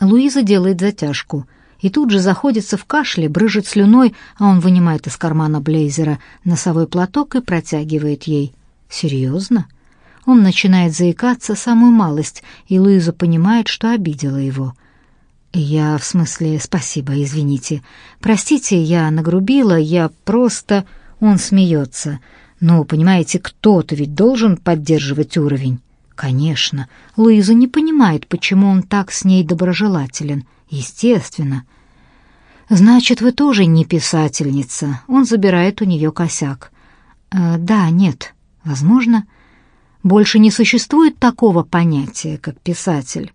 Луиза делает затяжку и тут же заходится в кашле, брыжет слюной, а он вынимает из кармана блейзера носовой платок и протягивает ей. «Серьезно?» Он начинает заикаться самую малость, и Луиза понимает, что обидела его. «Я, в смысле, спасибо, извините. Простите, я нагрубила, я просто...» Он смеется. «Ну, понимаете, кто-то ведь должен поддерживать уровень». Конечно, Луиза не понимает, почему он так с ней доброжелателен. Естественно. Значит, вы тоже не писательница. Он забирает у нее косяк. Э, да, нет. Возможно, больше не существует такого понятия, как писатель.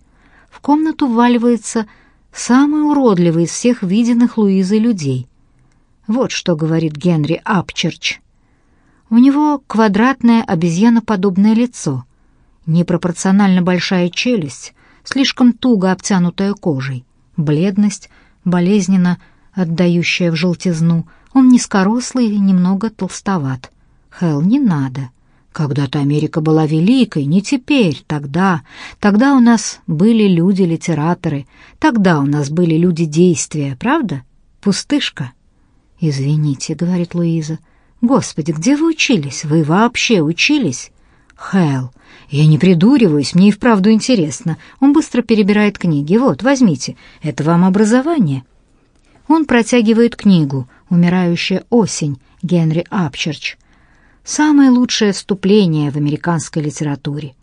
В комнату вваливается самый уродливый из всех виденных Луизой людей. Вот что говорит Генри Апчерч. У него квадратное обезьяноподобное лицо — непропорционально большая челюсть, слишком туго обтянутая кожей, бледность, болезненно отдающая в желтизну. Он низкорослый и немного толстоват. Хелл, не надо. Когда-то Америка была великой, не теперь, тогда. Тогда у нас были люди-литераторы, тогда у нас были люди действия, правда? Пустышка. «Извините», — говорит Луиза. «Господи, где вы учились? Вы вообще учились?» «Хелл, я не придуриваюсь, мне и вправду интересно. Он быстро перебирает книги. Вот, возьмите, это вам образование». Он протягивает книгу «Умирающая осень» Генри Апчерч. Самое лучшее вступление в американской литературе.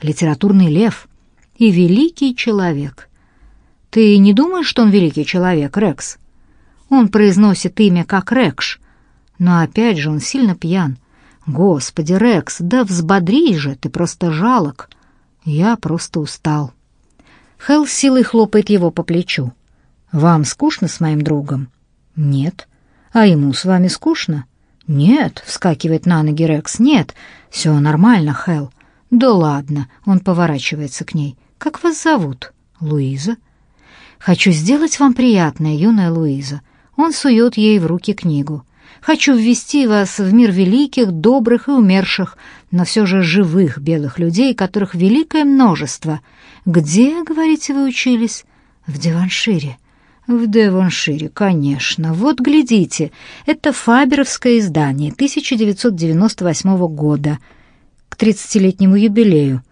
Литературный лев и великий человек. Ты не думаешь, что он великий человек, Рекс? Он произносит имя как Рекш, но опять же он сильно пьян. «Господи, Рекс, да взбодрись же, ты просто жалок!» «Я просто устал». Хелл силой хлопает его по плечу. «Вам скучно с моим другом?» «Нет». «А ему с вами скучно?» «Нет», — вскакивает на ноги Рекс. «Нет, все нормально, Хелл». «Да ладно», — он поворачивается к ней. «Как вас зовут?» «Луиза». «Хочу сделать вам приятное, юная Луиза». Он сует ей в руки книгу. Хочу ввести вас в мир великих, добрых и умерших, но все же живых белых людей, которых великое множество. Где, говорите, вы учились? В Деваншире. В Девоншире, конечно. Вот глядите, это Фаберовское издание 1998 года, к тридцатилетнему юбилею.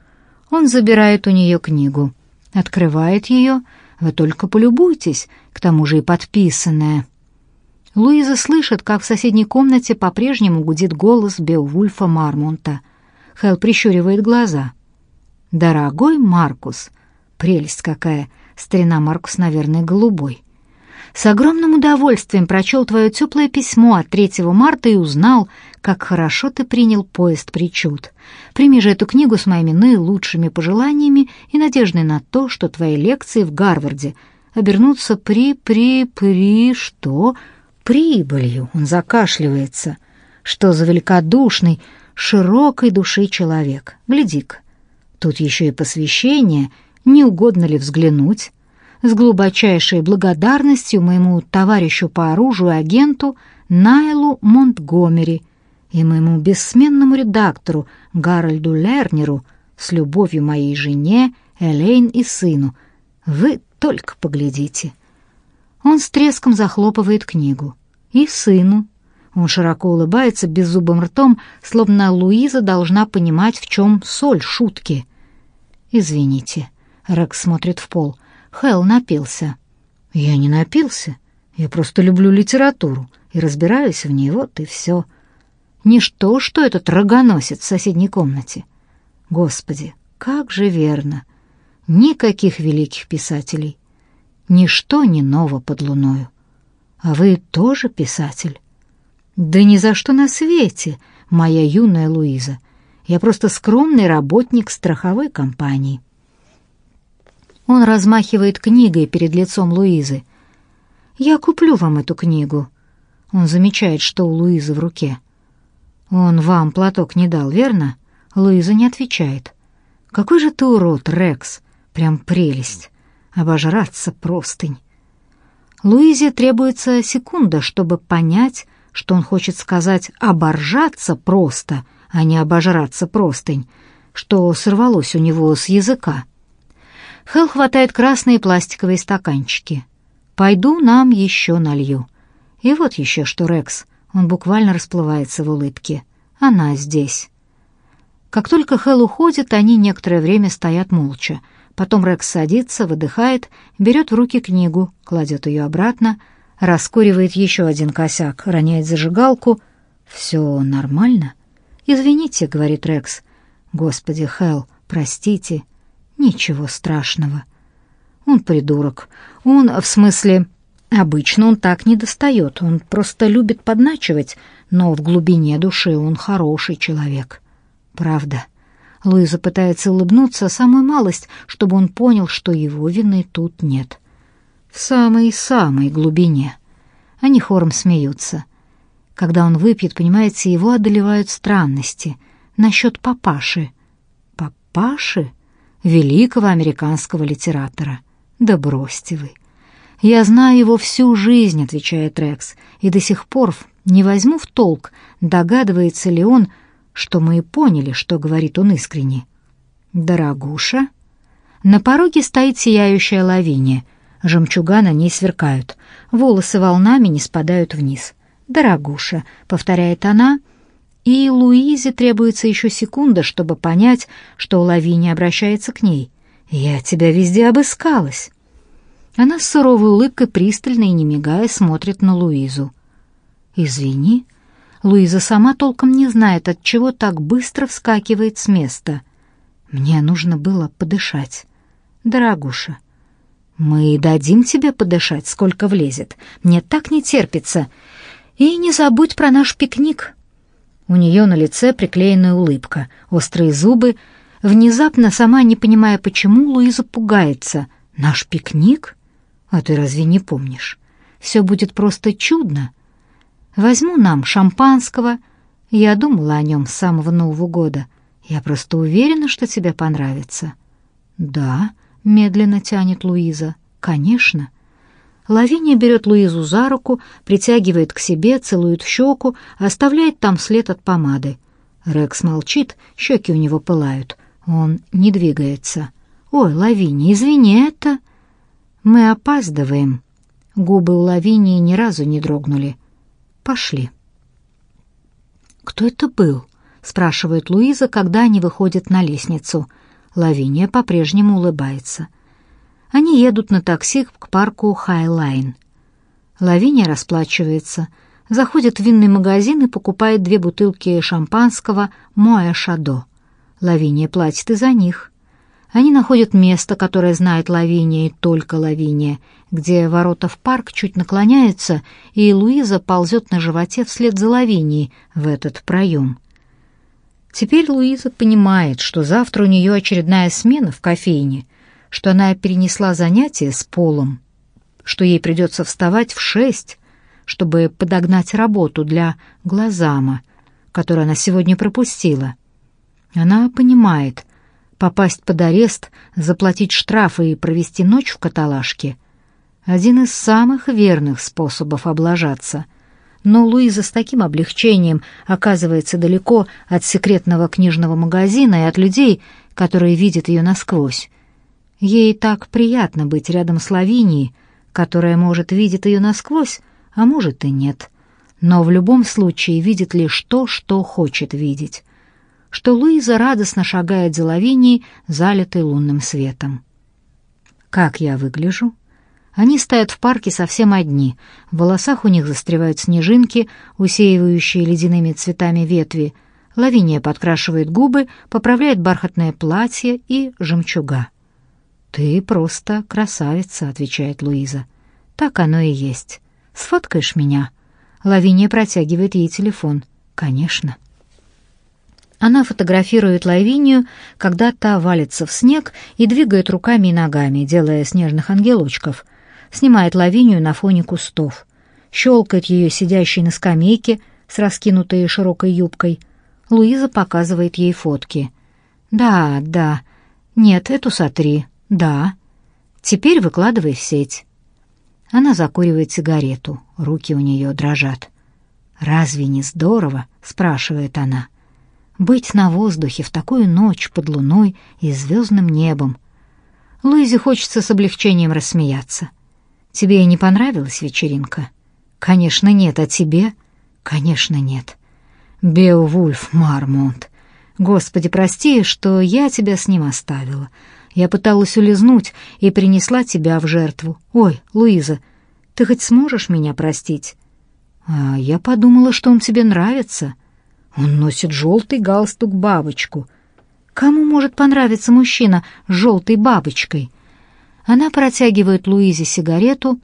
Он забирает у нее книгу, открывает ее. Вы только полюбуйтесь, к тому же и подписанная. Луиза слышит, как в соседней комнате по-прежнему гудит голос Беовульфа Мармонта. Хелл прищуривает глаза. «Дорогой Маркус!» Прелесть какая! Старина Маркус, наверное, голубой. С огромным удовольствием прочел твое теплое письмо от 3 марта и узнал, как хорошо ты принял поезд причуд. Прими же эту книгу с моими наилучшими пожеланиями и надеждой на то, что твои лекции в Гарварде обернутся при-при-при... что прибылью, он закашливается. Что за великодушный, широкой души человек. Гляди-ка, тут еще и посвящение, не угодно ли взглянуть? С глубочайшей благодарностью моему товарищу по оружию агенту Найлу Монтгомери и моему бессменному редактору Гарольду Лернеру с любовью моей жене, Элейн и сыну. Вы только поглядите. Он с треском захлопывает книгу. И сыну. Он широко улыбается беззубым ртом, словно Луиза должна понимать, в чем соль шутки. «Извините», — Рекс смотрит в пол. Хелл напился. «Я не напился. Я просто люблю литературу и разбираюсь в ней, вот и все. Ничто, что этот рогоносец в соседней комнате. Господи, как же верно! Никаких великих писателей. Ничто не ново под луною. А вы тоже писатель? Да ни за что на свете, моя юная Луиза. Я просто скромный работник страховой компании. Он размахивает книгой перед лицом Луизы. Я куплю вам эту книгу. Он замечает, что у Луизы в руке. Он вам платок не дал, верно? Луиза не отвечает. Какой же ты урод, Рекс. Прям прелесть обожраться простынь. Луизе требуется секунда, чтобы понять, что он хочет сказать «оборжаться просто», а не «обожраться простынь», что сорвалось у него с языка. Хелл хватает красные пластиковые стаканчики. «Пойду, нам еще налью». И вот еще что, Рекс. Он буквально расплывается в улыбке. Она здесь. Как только Хелл уходит, они некоторое время стоят молча. Потом Рекс садится, выдыхает, берет в руки книгу, кладет ее обратно, раскуривает еще один косяк, роняет зажигалку. «Все нормально?» «Извините», — говорит Рекс. «Господи, Хелл, простите. Ничего страшного». Он придурок. Он, в смысле, обычно он так не достает. Он просто любит подначивать, но в глубине души он хороший человек. Правда. Луиза пытается улыбнуться самую малость, чтобы он понял, что его вины тут нет. В самой-самой глубине. Они хором смеются. Когда он выпьет, понимаете, его одолевают странности. Насчет папаши. Папаши? Великого американского литератора. Да бросьте вы. Я знаю его всю жизнь, отвечает Рекс, и до сих пор не возьму в толк, догадывается ли он, что мы и поняли, что говорит он искренне. «Дорогуша?» На пороге стоит сияющая лавиния. Жемчуга на ней сверкают. Волосы волнами не спадают вниз. «Дорогуша», — повторяет она, и Луизе требуется еще секунда, чтобы понять, что Лавиния обращается к ней. «Я тебя везде обыскалась». Она с суровой улыбкой пристально и не мигая смотрит на Луизу. «Извини», Луиза сама толком не знает, от чего так быстро вскакивает с места. Мне нужно было подышать. Дорогуша, мы дадим тебе подышать, сколько влезет. Мне так не терпится. И не забудь про наш пикник. У нее на лице приклеенная улыбка, острые зубы. Внезапно, сама не понимая почему, Луиза пугается. Наш пикник? А ты разве не помнишь? Все будет просто чудно. Возьму нам шампанского. Я думала о нем с самого Нового года. Я просто уверена, что тебе понравится». «Да», — медленно тянет Луиза. «Конечно». Лавиния берет Луизу за руку, притягивает к себе, целует в щеку, оставляет там след от помады. Рекс молчит, щеки у него пылают. Он не двигается. «Ой, Лавиния, извини, это...» «Мы опаздываем». Губы у Лавинии ни разу не дрогнули. Пошли. Кто это был? спрашивает Луиза, когда они выходят на лестницу. Лавиния по-прежнему улыбается. Они едут на такси к парку Хайлайн. Лавиния расплачивается, заходит в винный магазин и покупает две бутылки шампанского Moët Chandon. Лавиния платит и за них. Они находят место, которое знает Лавиния и только Лавиния, где ворота в парк чуть наклоняются, и Луиза ползет на животе вслед за Лавинией в этот проем. Теперь Луиза понимает, что завтра у нее очередная смена в кофейне, что она перенесла занятие с Полом, что ей придется вставать в шесть, чтобы подогнать работу для Глазама, которую она сегодня пропустила. Она понимает, попасть под арест, заплатить штрафы и провести ночь в каталажке — один из самых верных способов облажаться. Но Луиза с таким облегчением оказывается далеко от секретного книжного магазина и от людей, которые видят ее насквозь. Ей так приятно быть рядом с Лавинией, которая, может, видит ее насквозь, а может и нет. Но в любом случае видит лишь то, что хочет видеть. Что Луиза радостно шагает за Лавинией, залитой лунным светом. «Как я выгляжу?» Они стоят в парке совсем одни. В волосах у них застревают снежинки, усеивающие ледяными цветами ветви. Лавиния подкрашивает губы, поправляет бархатное платье и жемчуга. «Ты просто красавица», — отвечает Луиза. «Так оно и есть. Сфоткаешь меня?» Лавиния протягивает ей телефон. «Конечно». Она фотографирует Лавинию, когда та валится в снег и двигает руками и ногами, делая снежных ангелочков — снимает лавинию на фоне кустов, щелкает ее сидящей на скамейке с раскинутой широкой юбкой. Луиза показывает ей фотки. «Да, да. Нет, эту сотри. Да. Теперь выкладывай в сеть». Она закуривает сигарету, руки у нее дрожат. «Разве не здорово?» — спрашивает она. «Быть на воздухе в такую ночь под луной и звездным небом, Луизе хочется с облегчением рассмеяться. «Тебе не понравилась вечеринка?» «Конечно нет, а тебе?» «Конечно нет». «Беовульф Мармонт, Господи, прости, что я тебя с ним оставила. Я пыталась улизнуть и принесла тебя в жертву. Ой, Луиза, ты хоть сможешь меня простить?» «А я подумала, что он тебе нравится. Он носит желтый галстук-бабочку. Кому может понравиться мужчина с желтой бабочкой?» Она протягивает Луизе сигарету,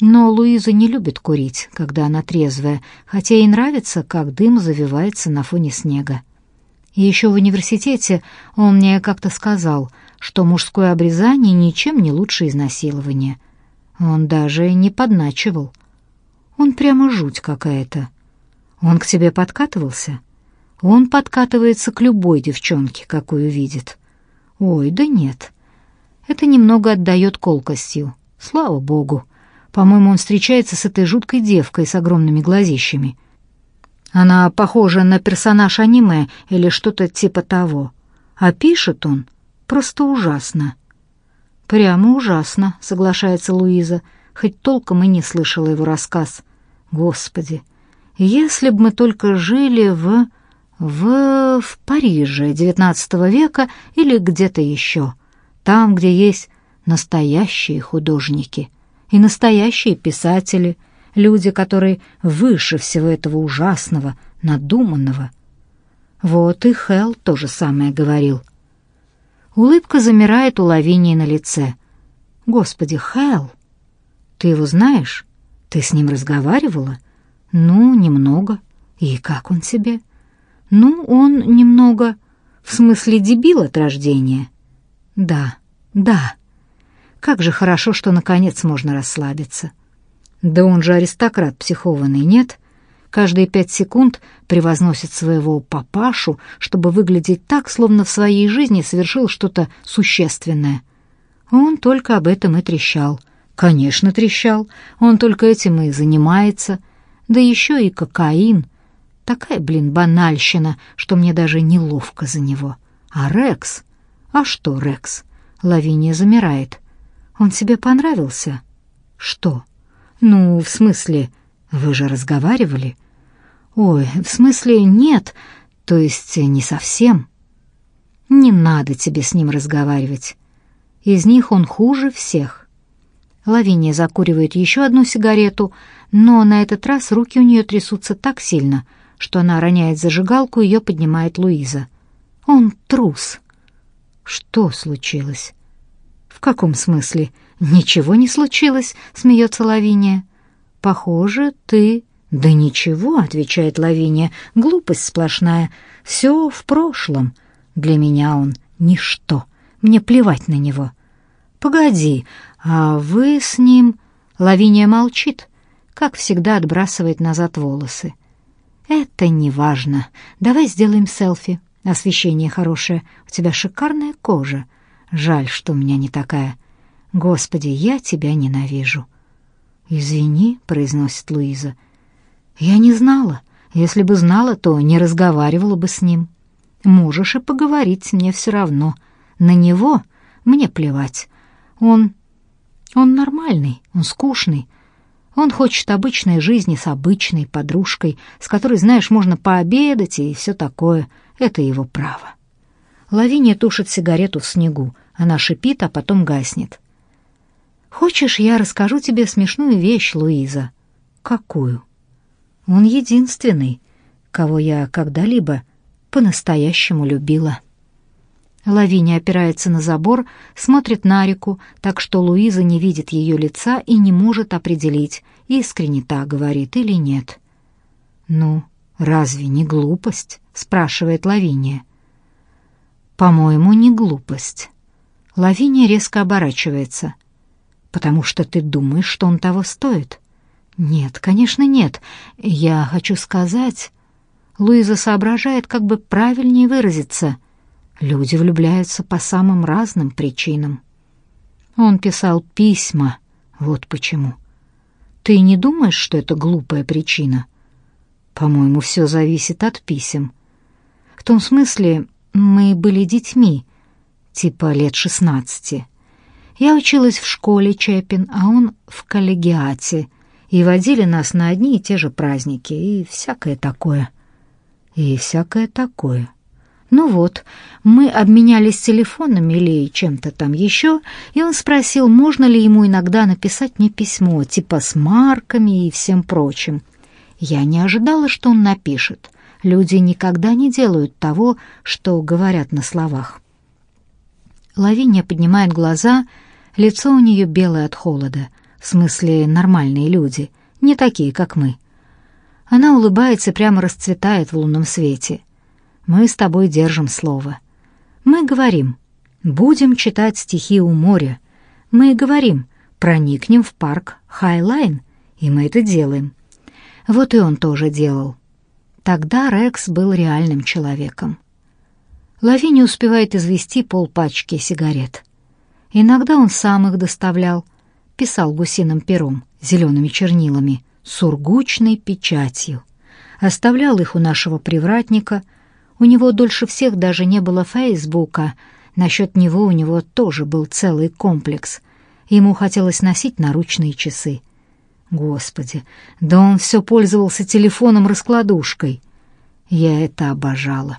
но Луиза не любит курить, когда она трезвая, хотя ей нравится, как дым завивается на фоне снега. И еще в университете он мне как-то сказал, что мужское обрезание ничем не лучше изнасилования. Он даже не подначивал. Он прямо жуть какая-то. Он к тебе подкатывался? Он подкатывается к любой девчонке, какую видит. Ой, да нет. Это немного отдает колкостью. Слава богу. По-моему, он встречается с этой жуткой девкой с огромными глазищами. Она похожа на персонаж аниме или что-то типа того. А пишет он просто ужасно. Прямо ужасно, соглашается Луиза, хоть толком и не слышала его рассказ. Господи, если бы мы только жили в в в Париже XIX века или где-то еще там, где есть настоящие художники и настоящие писатели, люди, которые выше всего этого ужасного, надуманного. Вот и Хелл то же самое говорил. Улыбка замирает у Лавинии на лице. «Господи, Хелл! Ты его знаешь? Ты с ним разговаривала?» «Ну, немного. И как он тебе?» «Ну, он немного... В смысле, дебил от рождения?» Да, да. Как же хорошо, что наконец можно расслабиться. Да он же аристократ психованный, нет? Каждые пять секунд превозносит своего папашу, чтобы выглядеть так, словно в своей жизни совершил что-то существенное. Он только об этом и трещал. Конечно, трещал. Он только этим и занимается. Да еще и кокаин. Такая, блин, банальщина, что мне даже неловко за него. А Рекс... «А что, Рекс?» Лавиния замирает. «Он тебе понравился?» «Что?» «Ну, в смысле, вы же разговаривали?» «Ой, в смысле, нет, то есть не совсем». «Не надо тебе с ним разговаривать. Из них он хуже всех». Лавиния закуривает еще одну сигарету, но на этот раз руки у нее трясутся так сильно, что она роняет зажигалку, ее поднимает Луиза. «Он трус». Что случилось? В каком смысле? Ничего не случилось, смеется Лавиния. Похоже, ты Да ничего, отвечает Лавиния. Глупость сплошная. Все в прошлом. Для меня он ничто. Мне плевать на него. Погоди, а вы с ним Лавиния молчит, как всегда отбрасывает назад волосы. Это не важно. Давай сделаем селфи. Освещение хорошее, у тебя шикарная кожа. Жаль, что у меня не такая. Господи, я тебя ненавижу. Извини, произносит Луиза. Я не знала. Если бы знала, то не разговаривала бы с ним. Можешь и поговорить, мне все равно. На него мне плевать. Он он нормальный, он скучный. Он хочет обычной жизни с обычной подружкой, с которой, знаешь, можно пообедать и все такое. Это его право. Лавиния тушит сигарету в снегу. Она шипит, а потом гаснет. «Хочешь, я расскажу тебе смешную вещь, Луиза?» «Какую?» «Он единственный, кого я когда-либо по-настоящему любила». Лавиния опирается на забор, смотрит на реку, так что Луиза не видит ее лица и не может определить, искренне та говорит или нет. «Ну, разве не глупость?» спрашивает Лавиния. По-моему, не глупость. Лавиния резко оборачивается. Потому что ты думаешь, что он того стоит? Нет, конечно, нет. Я хочу сказать, Луиза соображает, как бы правильнее выразиться. Люди влюбляются по самым разным причинам. Он писал письма, вот почему. Ты не думаешь, что это глупая причина? По-моему, все зависит от писем. В том смысле, мы были детьми, типа лет шестнадцати. Я училась в школе Чепин, а он в коллегиате, и водили нас на одни и те же праздники, и всякое такое. И всякое такое. Ну вот, мы обменялись телефонами или чем-то там еще, и он спросил, можно ли ему иногда написать мне письмо, типа с марками и всем прочим. Я не ожидала, что он напишет. Люди никогда не делают того, что говорят на словах. Лавиния поднимает глаза, лицо у нее белое от холода, в смысле нормальные люди, не такие, как мы. Она улыбается, прямо расцветает в лунном свете. Мы с тобой держим слово. Мы говорим, будем читать стихи у моря. Мы говорим, проникнем в парк Хайлайн, и мы это делаем. Вот и он тоже делал. Тогда Рекс был реальным человеком. Лави не успевает извести полпачки сигарет. Иногда он сам их доставлял, писал гусиным пером, зелеными чернилами, сургучной печатью. Оставлял их у нашего привратника. У него дольше всех даже не было Фейсбука. Насчет него у него тоже был целый комплекс. Ему хотелось носить наручные часы. Господи, да он все пользовался телефоном-раскладушкой. Я это обожала.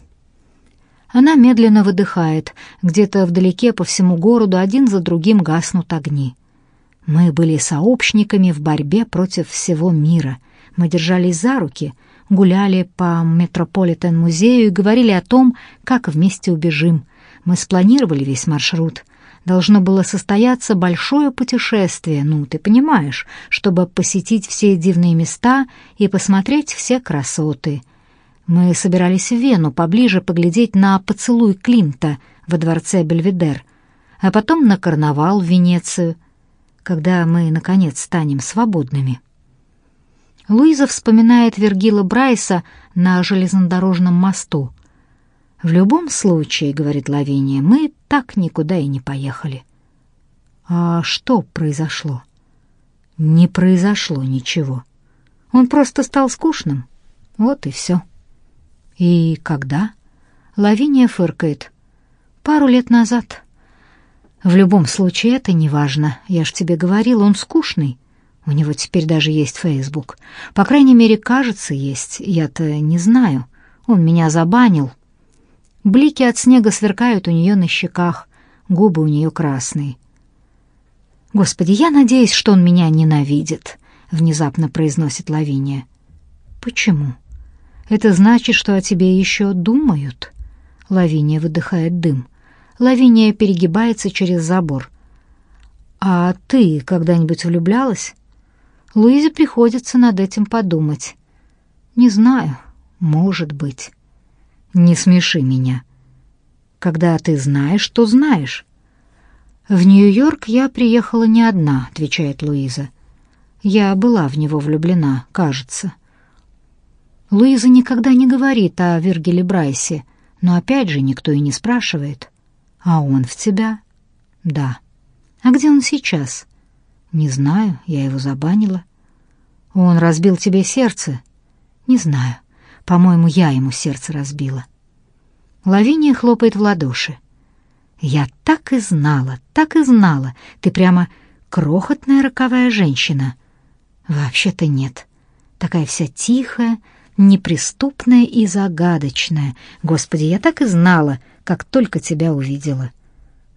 Она медленно выдыхает. Где-то вдалеке по всему городу один за другим гаснут огни. Мы были сообщниками в борьбе против всего мира. Мы держались за руки, гуляли по Метрополитен-музею и говорили о том, как вместе убежим. Мы спланировали весь маршрут должно было состояться большое путешествие, ну, ты понимаешь, чтобы посетить все дивные места и посмотреть все красоты. Мы собирались в Вену поближе поглядеть на поцелуй Климта во дворце Бельведер, а потом на карнавал в Венецию, когда мы, наконец, станем свободными. Луиза вспоминает Вергила Брайса на железнодорожном мосту — «В любом случае, — говорит Лавиния, — мы так никуда и не поехали». «А что произошло?» «Не произошло ничего. Он просто стал скучным. Вот и все». «И когда?» Лавиния фыркает. «Пару лет назад». «В любом случае, это не важно. Я ж тебе говорил, он скучный. У него теперь даже есть Фейсбук. По крайней мере, кажется, есть. Я-то не знаю. Он меня забанил, Блики от снега сверкают у нее на щеках, губы у нее красные. «Господи, я надеюсь, что он меня ненавидит», — внезапно произносит Лавиния. «Почему? Это значит, что о тебе еще думают?» Лавиния выдыхает дым. Лавиния перегибается через забор. «А ты когда-нибудь влюблялась?» Луизе приходится над этим подумать. «Не знаю, может быть». Не смеши меня. Когда ты знаешь, что знаешь. В Нью-Йорк я приехала не одна, отвечает Луиза. Я была в него влюблена, кажется. Луиза никогда не говорит о Вергиле Брайсе, но опять же никто и не спрашивает. А он в тебя? Да. А где он сейчас? Не знаю, я его забанила. Он разбил тебе сердце? Не знаю. По-моему, я ему сердце разбила. Лавиния хлопает в ладоши. Я так и знала, так и знала. Ты прямо крохотная роковая женщина. Вообще-то нет. Такая вся тихая, неприступная и загадочная. Господи, я так и знала, как только тебя увидела.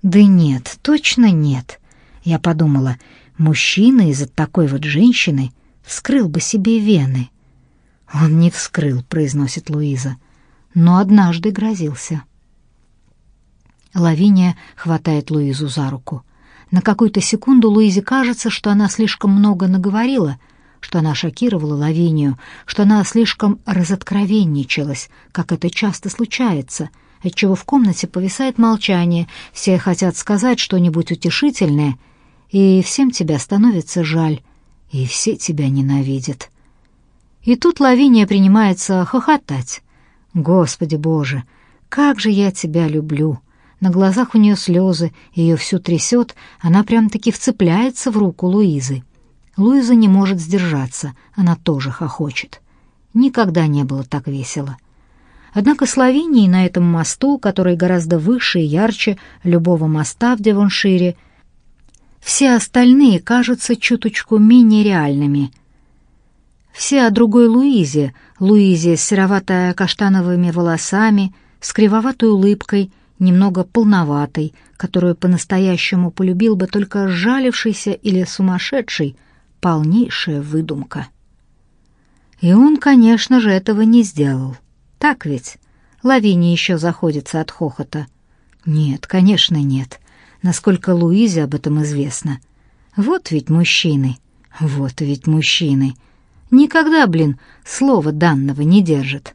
Да нет, точно нет. Я подумала, мужчина из-за такой вот женщины вскрыл бы себе вены. «Он не вскрыл», — произносит Луиза, — «но однажды грозился». Лавиния хватает Луизу за руку. На какую-то секунду Луизе кажется, что она слишком много наговорила, что она шокировала Лавинию, что она слишком разоткровенничалась, как это часто случается, отчего в комнате повисает молчание, все хотят сказать что-нибудь утешительное, и всем тебя становится жаль, и все тебя ненавидят. И тут Лавиния принимается хохотать. «Господи Боже, как же я тебя люблю!» На глазах у нее слезы, ее всю трясет, она прям-таки вцепляется в руку Луизы. Луиза не может сдержаться, она тоже хохочет. Никогда не было так весело. Однако с Лавинией на этом мосту, который гораздо выше и ярче любого моста в Девоншире, Все остальные кажутся чуточку менее реальными. Все о другой Луизе, Луизе с серовато-каштановыми волосами, с кривоватой улыбкой, немного полноватой, которую по-настоящему полюбил бы только жалившийся или сумасшедший, полнейшая выдумка. И он, конечно же, этого не сделал. Так ведь? Лавини еще заходится от хохота. Нет, конечно, нет. Насколько Луизе об этом известно. Вот ведь мужчины. Вот ведь мужчины. Никогда, блин, слова данного не держат.